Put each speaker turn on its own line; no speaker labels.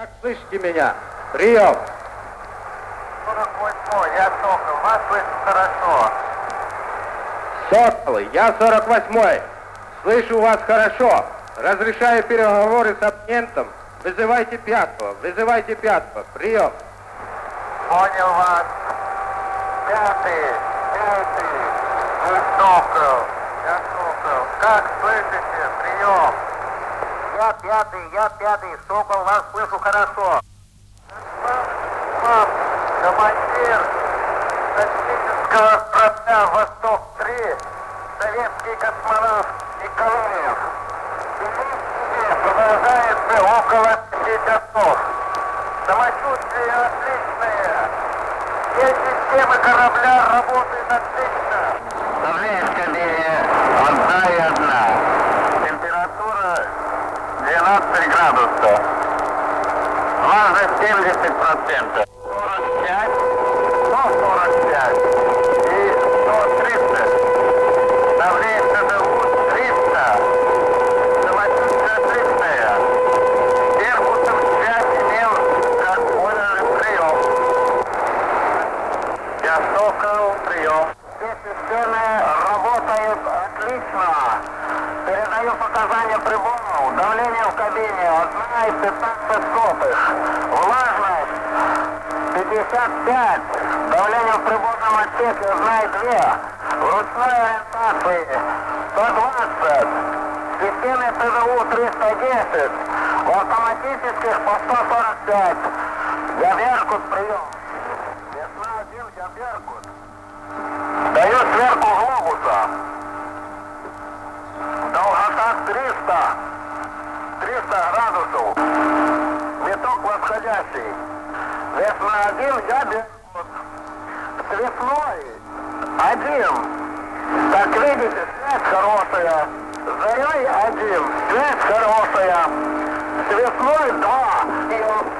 Как слышите меня? Прием!
48 я Сокол, вас слышу хорошо.
Соколы, я 48-й. Слышу вас хорошо. Разрешаю переговоры с абонентом. Вызывайте пятого, вызывайте пятого. Прием.
Понял вас. Пятый, пятый, вы Сокол, я Сокол. Как слышите? Прием. Я пятый, я пятый, Сокол, вас слышу хорошо. Вам, командир космического корабля «Восток-3», советский космонавт Николаев. Перемещение продолжается около 10 часов. Самочувствие отличное. Все системы корабля работают отлично. Давление в кабине одна и одна. Температура 12 градусов. Влажность 70%. 45, 145 и 130. Давление ТДУ 300. Самочувствие отличное. Термусом связь имел как прием. Я Сокол, прием. Все системы работают отлично. Передаю показания приборов. Давление в кабине 1,15 сотых. Влажность 55. Давление в приборном отсеке 1,2. Ручной ориентации 120. В системе ТВУ 310. В автоматических по 145. Я Беркут прием. Весна 1, я Беркут. Даю сверху глобуса. Долгота 300. 300 градусов. Виток восходящий. Весна 1, я Беркут. Цветной 1. Как видите, связь хорошая. Зарей 1. Связь хорошая. Цветной 2. И